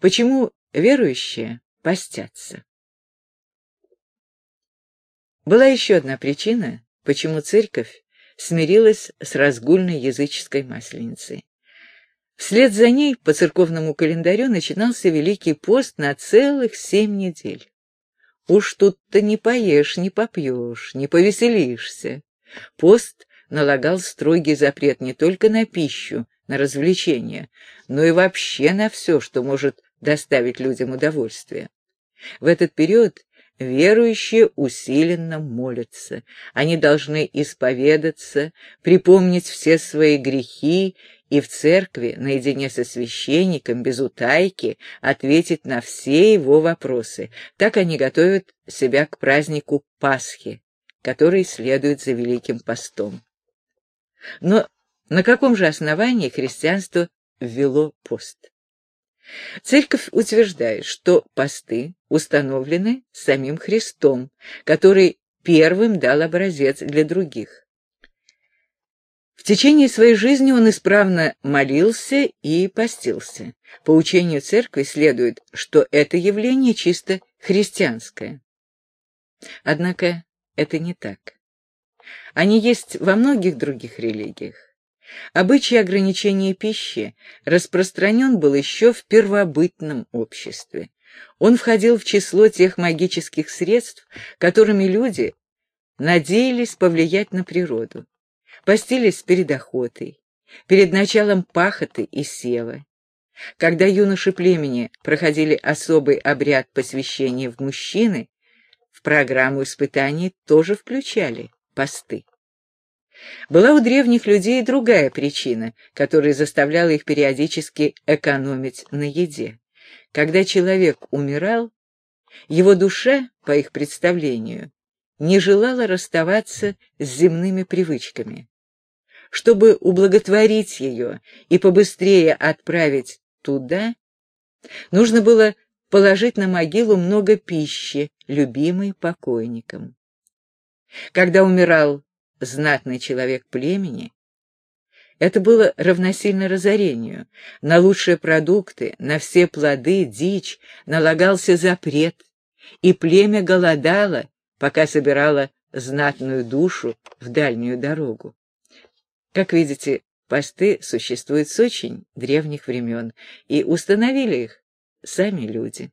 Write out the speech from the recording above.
Почему верующие постятся? Была еще одна причина, почему церковь смирилась с разгульной языческой масленицей. Вслед за ней по церковному календарю начинался Великий пост на целых семь недель. Уж тут-то не поешь, не попьешь, не повеселишься. Пост налагал строгий запрет не только на пищу, на развлечения, но и вообще на все, что может доставить людям удовольствие. В этот период верующие усиленно молятся. Они должны исповедаться, припомнить все свои грехи и в церкви, наедине со священником, без утайки, ответить на все его вопросы. Так они готовят себя к празднику Пасхи, который следует за Великим постом. Но на каком же основании христианство ввело пост? Церковь утверждает, что посты установлены самим Христом, который первым дал образец для других. В течение своей жизни он исправно молился и постился. По учению церкви следует, что это явление чисто христианское. Однако это не так. Они есть во многих других религиях. Обычай ограничения пищи распространен был еще в первобытном обществе. Он входил в число тех магических средств, которыми люди надеялись повлиять на природу постились перед охотой, перед началом пахоты и сева. Когда юноши племени проходили особый обряд посвящения в мужчины, в программу испытаний тоже включали посты. Была у древних людей другая причина, которая заставляла их периодически экономить на еде. Когда человек умирал, его душа, по их представлению, не желала расставаться с земными привычками. Чтобы ублаготворить ее и побыстрее отправить туда, нужно было положить на могилу много пищи, любимой покойником. Когда умирал знатный человек племени, это было равносильно разорению. На лучшие продукты, на все плоды, дичь налагался запрет, и племя голодало, пока собирало знатную душу в дальнюю дорогу. Как видите, посты существуют с очень древних времен, и установили их сами люди.